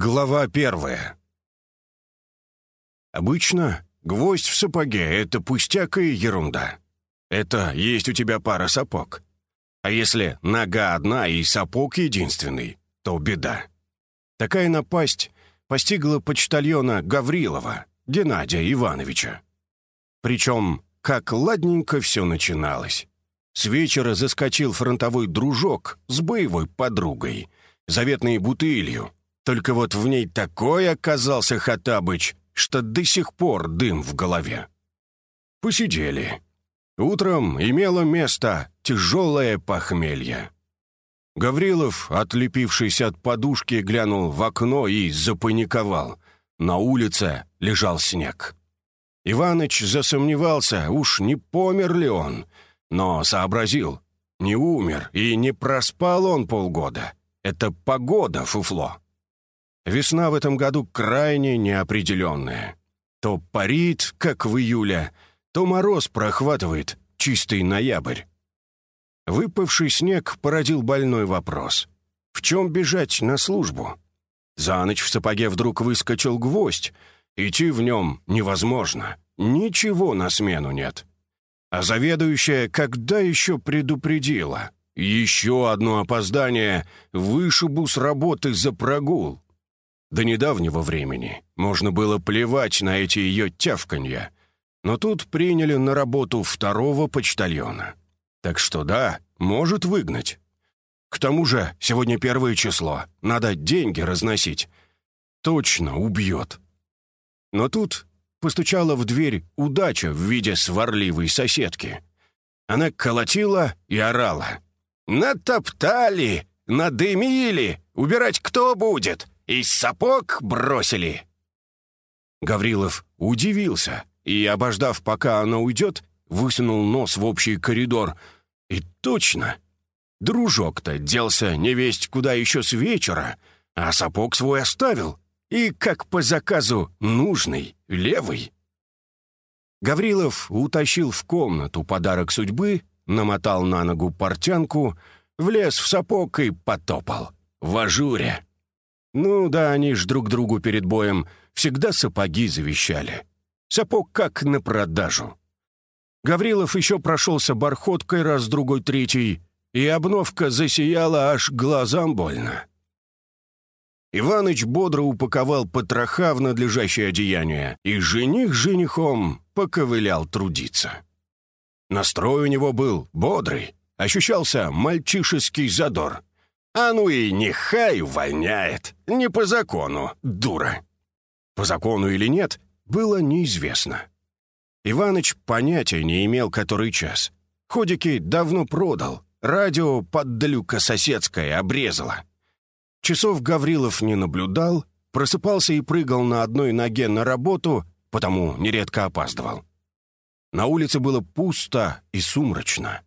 Глава первая. Обычно гвоздь в сапоге — это пустяк и ерунда. Это есть у тебя пара сапог. А если нога одна и сапог единственный, то беда. Такая напасть постигла почтальона Гаврилова, Геннадия Ивановича. Причем, как ладненько все начиналось. С вечера заскочил фронтовой дружок с боевой подругой, заветной бутылью — только вот в ней такой оказался Хатабыч, что до сих пор дым в голове. Посидели. Утром имело место тяжелое похмелье. Гаврилов, отлепившись от подушки, глянул в окно и запаниковал. На улице лежал снег. Иваныч засомневался, уж не помер ли он, но сообразил. Не умер и не проспал он полгода. Это погода фуфло. Весна в этом году крайне неопределенная. То парит, как в июле, то мороз прохватывает чистый ноябрь. Выпавший снег породил больной вопрос. В чем бежать на службу? За ночь в сапоге вдруг выскочил гвоздь. Идти в нем невозможно. Ничего на смену нет. А заведующая когда еще предупредила? Еще одно опоздание вышибу с работы за прогул. До недавнего времени можно было плевать на эти ее тявканья, но тут приняли на работу второго почтальона. Так что да, может выгнать. К тому же сегодня первое число, надо деньги разносить. Точно убьет. Но тут постучала в дверь удача в виде сварливой соседки. Она колотила и орала. «Натоптали! Надымили! Убирать кто будет? Из сапог бросили!» Гаврилов удивился и, обождав, пока она уйдет, высунул нос в общий коридор. И точно! Дружок-то делся невесть куда еще с вечера, а сапог свой оставил. И, как по заказу, нужный, левый. Гаврилов утащил в комнату подарок судьбы, намотал на ногу портянку, влез в сапог и потопал. В ажуре. Ну да, они ж друг другу перед боем всегда сапоги завещали. Сапог как на продажу. Гаврилов еще прошелся бархоткой раз, другой, третий, и обновка засияла аж глазам больно. Иваныч бодро упаковал потроха в надлежащее одеяние, и жених женихом поковылял трудиться. Настрой у него был бодрый, ощущался мальчишеский задор. А ну и нехай увольняет. Не по закону, дура. По закону или нет, было неизвестно. Иваныч понятия не имел, который час. Ходики давно продал, радио поддлюка соседская обрезала. Часов Гаврилов не наблюдал, просыпался и прыгал на одной ноге на работу, потому нередко опаздывал. На улице было пусто и сумрачно.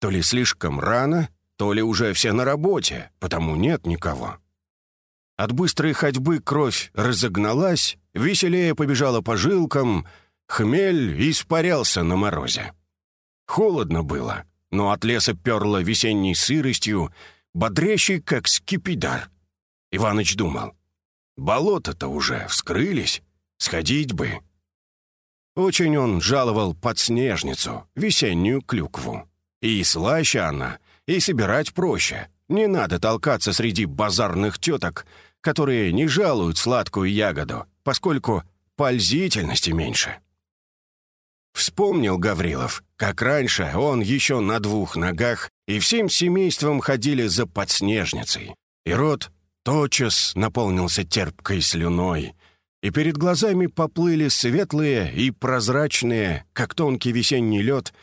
То ли слишком рано, то ли уже все на работе, потому нет никого. От быстрой ходьбы кровь разогналась, веселее побежала по жилкам, хмель испарялся на морозе. Холодно было, но от леса перло весенней сыростью, бодрящий, как скипидар. Иваныч думал, болото-то уже вскрылись, сходить бы. Очень он жаловал подснежницу, весеннюю клюкву. И слаще она, и собирать проще. Не надо толкаться среди базарных теток, которые не жалуют сладкую ягоду, поскольку пользительности меньше. Вспомнил Гаврилов, как раньше он еще на двух ногах и всем семейством ходили за подснежницей. И рот тотчас наполнился терпкой слюной, и перед глазами поплыли светлые и прозрачные, как тонкий весенний лед,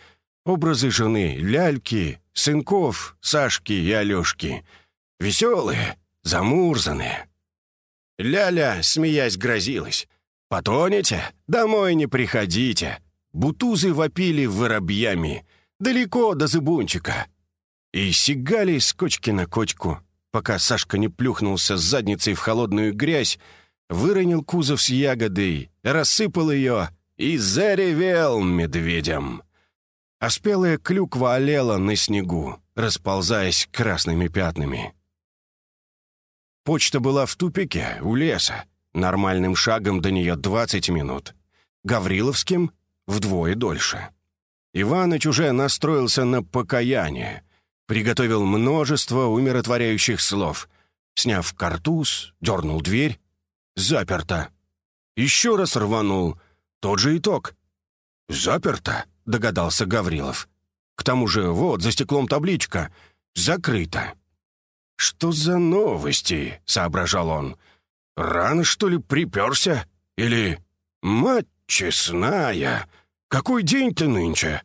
образы жены Ляльки, сынков Сашки и Алешки. Веселые, замурзанные. Ляля, смеясь, грозилась. «Потонете? Домой не приходите!» Бутузы вопили воробьями. Далеко до зыбунчика. И сигали с кочки на кочку, пока Сашка не плюхнулся с задницей в холодную грязь, выронил кузов с ягодой, рассыпал ее и заревел медведем а спелая клюква олела на снегу, расползаясь красными пятнами. Почта была в тупике, у леса. Нормальным шагом до нее 20 минут. Гавриловским — вдвое дольше. Иваныч уже настроился на покаяние. Приготовил множество умиротворяющих слов. Сняв картуз, дернул дверь. Заперто. Еще раз рванул. Тот же итог. «Заперто», — догадался Гаврилов. «К тому же вот за стеклом табличка. Закрыто». «Что за новости?» — соображал он. «Рано, что ли, приперся? Или... Мать честная! Какой день-то нынче?»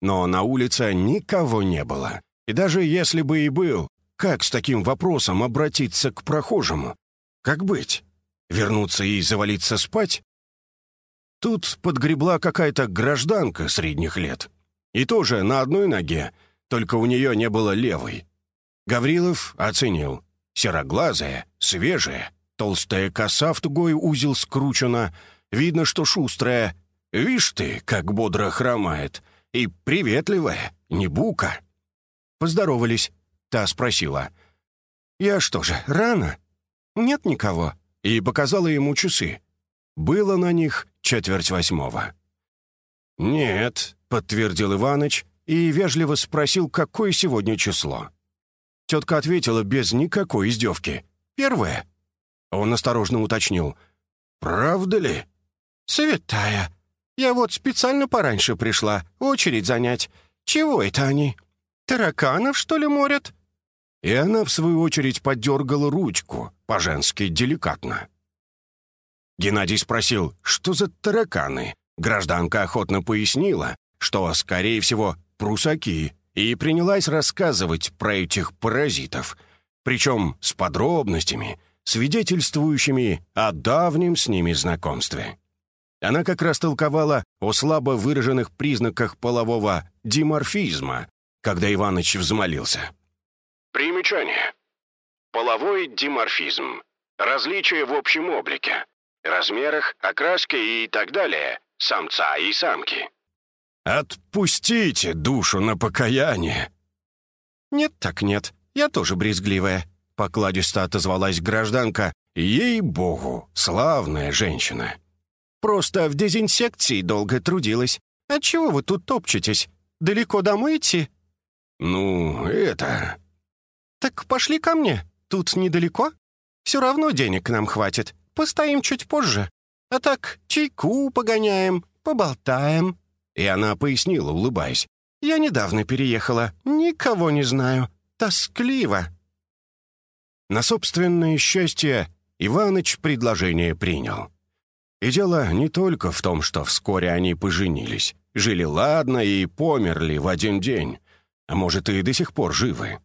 Но на улице никого не было. И даже если бы и был, как с таким вопросом обратиться к прохожему? Как быть? Вернуться и завалиться спать? Тут подгребла какая-то гражданка средних лет. И тоже на одной ноге, только у нее не было левой. Гаврилов оценил. Сероглазая, свежая, толстая коса в тугой узел скручена. Видно, что шустрая. Вишь ты, как бодро хромает. И приветливая, не бука. Поздоровались. Та спросила. «Я что же, рано?» «Нет никого». И показала ему часы. Было на них четверть восьмого. «Нет», — подтвердил Иваныч и вежливо спросил, какое сегодня число. Тетка ответила без никакой издевки. «Первое». Он осторожно уточнил. «Правда ли?» «Святая. Я вот специально пораньше пришла, очередь занять. Чего это они? Тараканов, что ли, морят?» И она, в свою очередь, подергала ручку, по-женски деликатно. Геннадий спросил, что за тараканы. Гражданка охотно пояснила, что, скорее всего, прусаки, и принялась рассказывать про этих паразитов, причем с подробностями, свидетельствующими о давнем с ними знакомстве. Она как раз толковала о слабо выраженных признаках полового диморфизма, когда Иваныч взмолился. Примечание. Половой диморфизм. Различие в общем облике размерах, окраске и так далее, самца и самки. «Отпустите душу на покаяние!» «Нет так нет, я тоже брезгливая», — покладисто отозвалась гражданка. «Ей-богу, славная женщина!» «Просто в дезинсекции долго трудилась. Отчего вы тут топчетесь? Далеко домой идти?» «Ну, это...» «Так пошли ко мне. Тут недалеко. Все равно денег нам хватит. Постоим чуть позже. А так чайку погоняем, поболтаем». И она пояснила, улыбаясь. «Я недавно переехала, никого не знаю. Тоскливо». На собственное счастье Иваныч предложение принял. И дело не только в том, что вскоре они поженились, жили ладно и померли в один день, а может и до сих пор живы.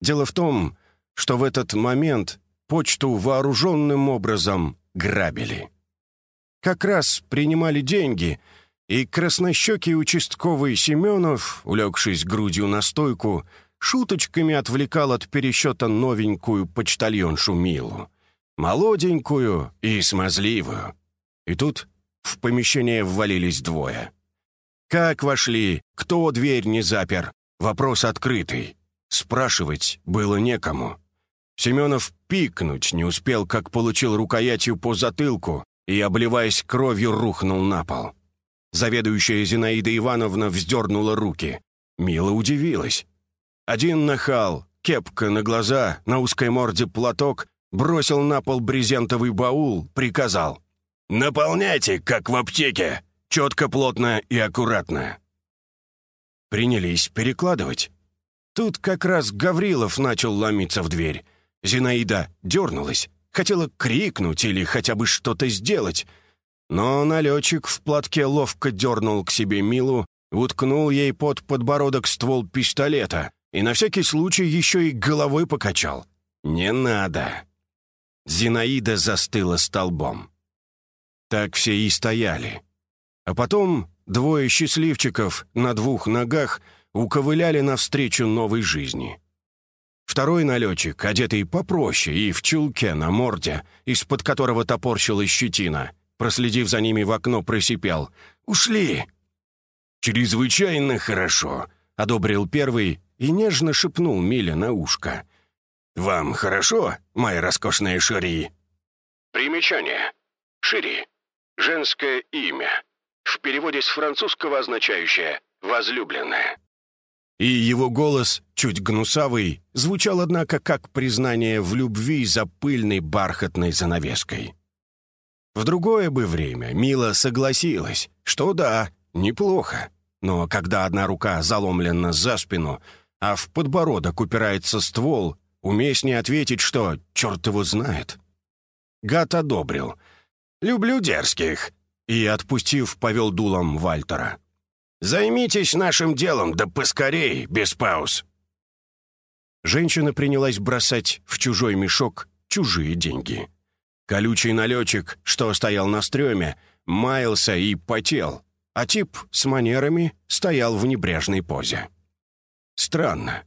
Дело в том, что в этот момент почту вооруженным образом грабили. Как раз принимали деньги, и краснощекий участковый Семенов, улегшись грудью на стойку, шуточками отвлекал от пересчета новенькую почтальоншу Милу. Молоденькую и смазливую. И тут в помещение ввалились двое. Как вошли, кто дверь не запер, вопрос открытый. Спрашивать было некому. Семенов пикнуть не успел, как получил рукоятью по затылку и, обливаясь кровью, рухнул на пол. Заведующая Зинаида Ивановна вздернула руки. Мила удивилась. Один нахал, кепка на глаза, на узкой морде платок, бросил на пол брезентовый баул, приказал. «Наполняйте, как в аптеке, четко, плотно и аккуратно». Принялись перекладывать. Тут как раз Гаврилов начал ломиться в дверь. Зинаида дернулась, хотела крикнуть или хотя бы что-то сделать. Но налетчик в платке ловко дернул к себе Милу, уткнул ей под подбородок ствол пистолета и на всякий случай еще и головой покачал. «Не надо!» Зинаида застыла столбом. Так все и стояли. А потом двое счастливчиков на двух ногах уковыляли навстречу новой жизни. Второй налетчик, одетый попроще и в чулке на морде, из-под которого топорщилась щетина, проследив за ними в окно, просипел. «Ушли!» «Чрезвычайно хорошо», — одобрил первый и нежно шепнул Миля на ушко. «Вам хорошо, мои роскошные Шири?» Примечание. Шири. Женское имя. В переводе с французского означающее «возлюбленная». И его голос, чуть гнусавый, звучал, однако, как признание в любви за пыльной бархатной занавеской. В другое бы время Мила согласилась, что да, неплохо. Но когда одна рука заломлена за спину, а в подбородок упирается ствол, уместнее ответить, что черт его знает. Гад одобрил. «Люблю дерзких», и, отпустив, повел дулом Вальтера. «Займитесь нашим делом, да поскорей, без пауз». Женщина принялась бросать в чужой мешок чужие деньги. Колючий налетчик, что стоял на стреме, маялся и потел, а тип с манерами стоял в небрежной позе. Странно.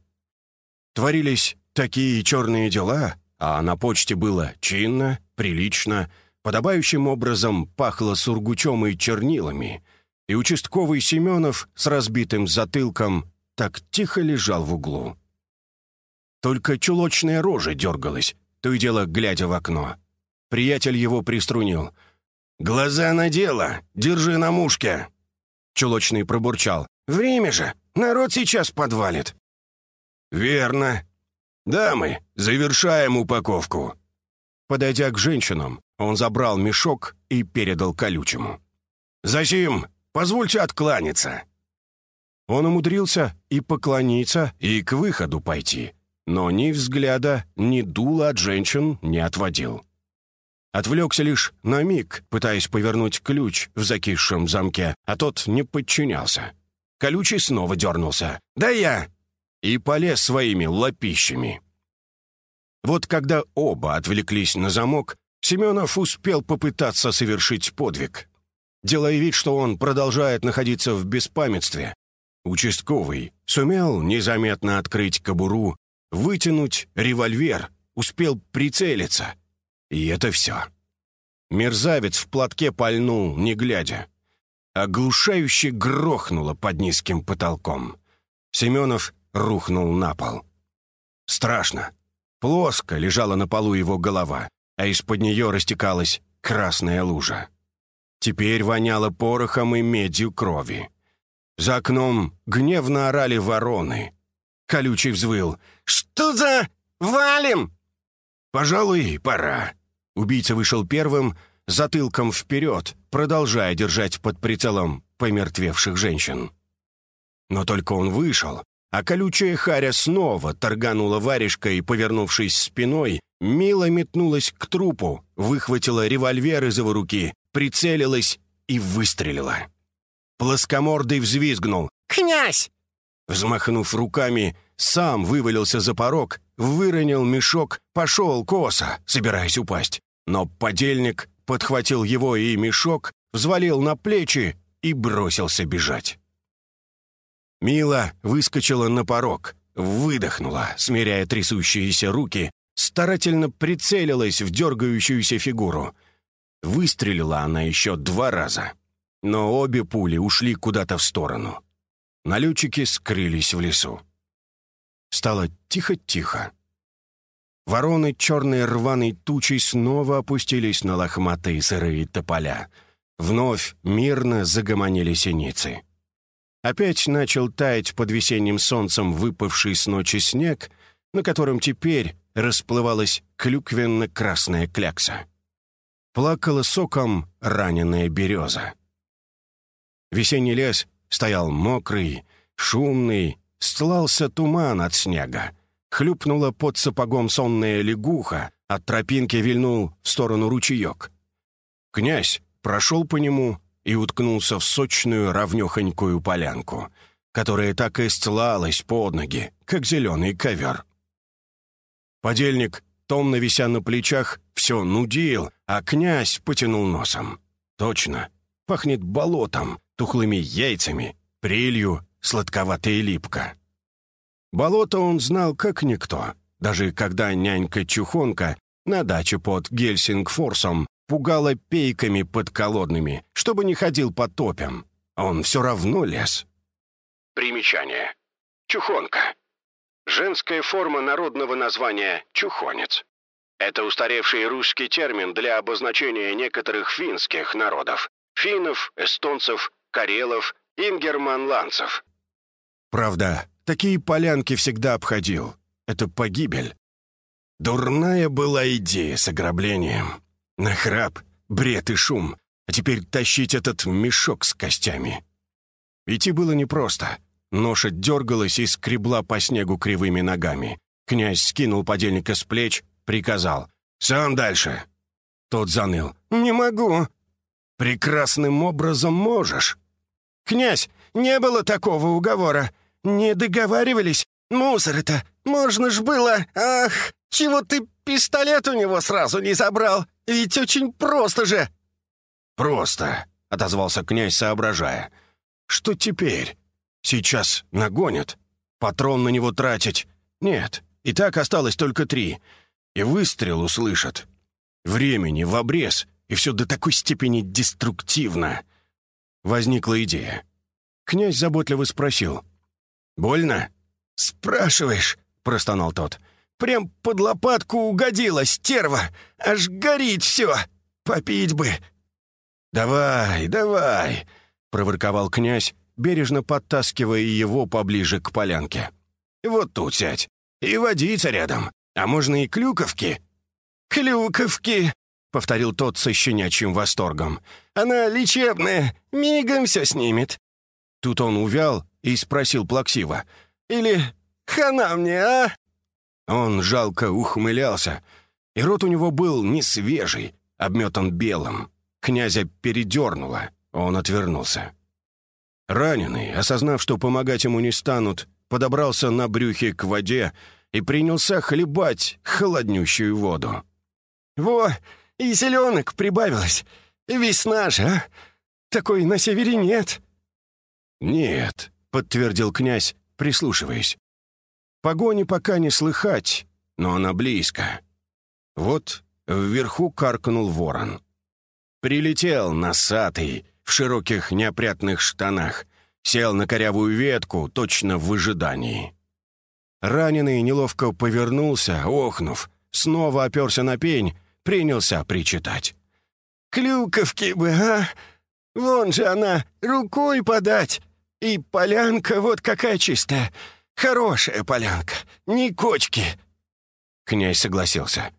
Творились такие черные дела, а на почте было чинно, прилично, подобающим образом пахло сургучом и чернилами, и участковый Семенов с разбитым затылком так тихо лежал в углу. Только чулочная рожа дергалась, то и дело глядя в окно. Приятель его приструнил. «Глаза на дело! Держи на мушке!» Чулочный пробурчал. «Время же! Народ сейчас подвалит!» «Верно. Дамы, завершаем упаковку!» Подойдя к женщинам, он забрал мешок и передал колючему. «Засим, позвольте откланяться». Он умудрился и поклониться, и к выходу пойти, но ни взгляда, ни дула от женщин не отводил. Отвлекся лишь на миг, пытаясь повернуть ключ в закисшем замке, а тот не подчинялся. Колючий снова дернулся. «Да я!» и полез своими лопищами. Вот когда оба отвлеклись на замок, Семенов успел попытаться совершить подвиг. Делая вид, что он продолжает находиться в беспамятстве, участковый сумел незаметно открыть кобуру, вытянуть револьвер, успел прицелиться. И это все. Мерзавец в платке пальнул, не глядя. Оглушающе грохнуло под низким потолком. Семенов рухнул на пол. Страшно. Плоско лежала на полу его голова, а из-под нее растекалась красная лужа. Теперь воняло порохом и медью крови. За окном гневно орали вороны. Колючий взвыл. «Что за... валим?» «Пожалуй, пора». Убийца вышел первым, затылком вперед, продолжая держать под прицелом помертвевших женщин. Но только он вышел, а колючая харя снова торганула варежкой, повернувшись спиной, мило метнулась к трупу, выхватила револьвер из его руки, прицелилась и выстрелила. Плоскомордый взвизгнул. «Князь!» Взмахнув руками, сам вывалился за порог, выронил мешок, пошел косо, собираясь упасть. Но подельник подхватил его и мешок, взвалил на плечи и бросился бежать. Мила выскочила на порог, выдохнула, смиряя трясущиеся руки, старательно прицелилась в дергающуюся фигуру. Выстрелила она еще два раза, но обе пули ушли куда-то в сторону. Налетчики скрылись в лесу. Стало тихо-тихо. Вороны черной рваной тучей снова опустились на лохматые сырые тополя. Вновь мирно загомонили синицы. Опять начал таять под весенним солнцем выпавший с ночи снег, на котором теперь расплывалась клюквенно-красная клякса. Плакала соком раненая береза. Весенний лес стоял мокрый, шумный, стлался туман от снега. Хлюпнула под сапогом сонная лягуха, от тропинки вильнул в сторону ручеек. Князь прошел по нему, и уткнулся в сочную равнёхонькую полянку, которая так и стлалась под ноги, как зеленый ковер. Подельник, томно вися на плечах, все нудил, а князь потянул носом. Точно, пахнет болотом, тухлыми яйцами, прелью, сладковатой липко. Болото он знал как никто, даже когда нянька-чухонка на даче под Гельсингфорсом пугала пейками подколодными, чтобы не ходил по топям. Он все равно лез. Примечание. Чухонка. Женская форма народного названия «чухонец». Это устаревший русский термин для обозначения некоторых финских народов. Финнов, эстонцев, карелов, ингерманландцев. Правда, такие полянки всегда обходил. Это погибель. Дурная была идея с ограблением. Нахрап, бред и шум. А теперь тащить этот мешок с костями. Идти было непросто. Ноша дергалась и скребла по снегу кривыми ногами. Князь скинул подельника с плеч, приказал. «Сам дальше!» Тот заныл. «Не могу!» «Прекрасным образом можешь!» «Князь, не было такого уговора! Не договаривались! Мусор это! Можно ж было! Ах, чего ты пистолет у него сразу не забрал? Ведь очень просто же!» «Просто!» — отозвался князь, соображая. «Что теперь? Сейчас нагонят? Патрон на него тратить? Нет, и так осталось только три и выстрел услышат. Времени в обрез, и все до такой степени деструктивно. Возникла идея. Князь заботливо спросил. «Больно?» «Спрашиваешь?» — простонал тот. «Прям под лопатку угодила, стерва! Аж горит все! Попить бы!» «Давай, давай!» — проворковал князь, бережно подтаскивая его поближе к полянке. «Вот тут сядь. И водица рядом. А можно и клюковки?» «Клюковки!» — повторил тот со щенячьим восторгом. «Она лечебная, мигом все снимет». Тут он увял и спросил плаксиво. «Или хана мне, а?» Он жалко ухмылялся, и рот у него был не свежий, обметан белым. Князя передернуло, он отвернулся. Раненый, осознав, что помогать ему не станут, подобрался на брюхе к воде и принялся хлебать холоднющую воду. «Во, и зеленок прибавилось. Весна же, а? Такой на севере нет». «Нет», — подтвердил князь, прислушиваясь. «Погони пока не слыхать, но она близко». Вот вверху каркнул ворон. Прилетел носатый, в широких неопрятных штанах, сел на корявую ветку, точно в ожидании. Раненый неловко повернулся, охнув, снова оперся на пень, принялся причитать. «Клюковки бы, а! Вон же она, рукой подать! И полянка вот какая чистая! Хорошая полянка, не кочки!» Князь согласился.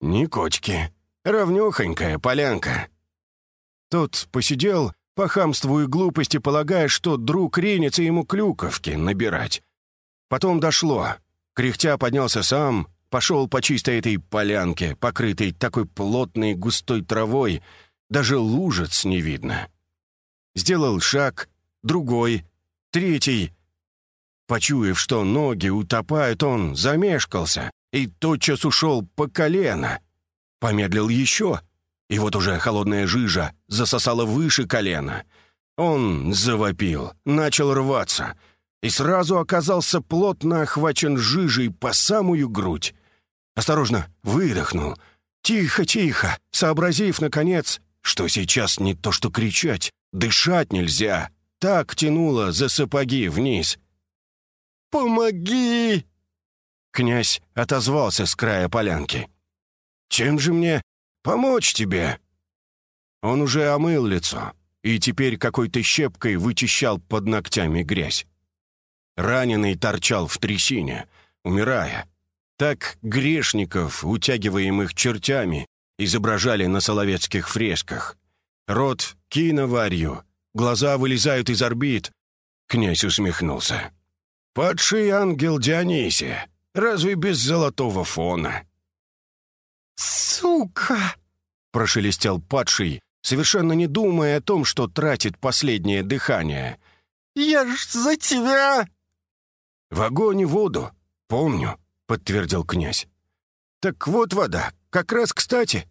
«Не кочки, равнёхонькая полянка». Тот посидел, по хамству и глупости полагая, что друг ринется ему клюковки набирать. Потом дошло. Кряхтя поднялся сам, пошел по чистой этой полянке, покрытой такой плотной густой травой, даже лужиц не видно. Сделал шаг, другой, третий. Почуяв, что ноги утопают, он замешкался и тотчас ушел по колено. Помедлил еще, и вот уже холодная жижа засосала выше колена. Он завопил, начал рваться — и сразу оказался плотно охвачен жижей по самую грудь. Осторожно выдохнул. Тихо, тихо, сообразив, наконец, что сейчас не то что кричать, дышать нельзя. Так тянуло за сапоги вниз. «Помоги!» Князь отозвался с края полянки. «Чем же мне помочь тебе?» Он уже омыл лицо и теперь какой-то щепкой вычищал под ногтями грязь. Раненый торчал в трясине, умирая. Так грешников, утягиваемых чертями, изображали на соловецких фресках. Рот киноварью, глаза вылезают из орбит. Князь усмехнулся. «Падший ангел Дионисия, разве без золотого фона?» «Сука!» — прошелестел падший, совершенно не думая о том, что тратит последнее дыхание. «Я ж за тебя!» «В огонь и воду, помню», — подтвердил князь. «Так вот вода, как раз кстати.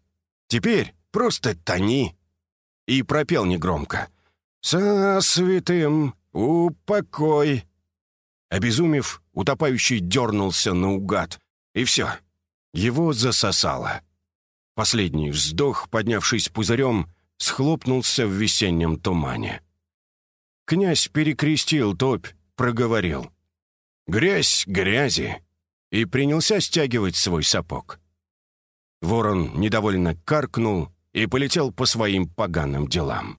Теперь просто тони». И пропел негромко. «Со святым упокой». Обезумев, утопающий дернулся наугад. И все. Его засосало. Последний вздох, поднявшись пузырем, схлопнулся в весеннем тумане. Князь перекрестил топь, проговорил. Грязь грязи. И принялся стягивать свой сапог. Ворон недовольно каркнул и полетел по своим поганым делам.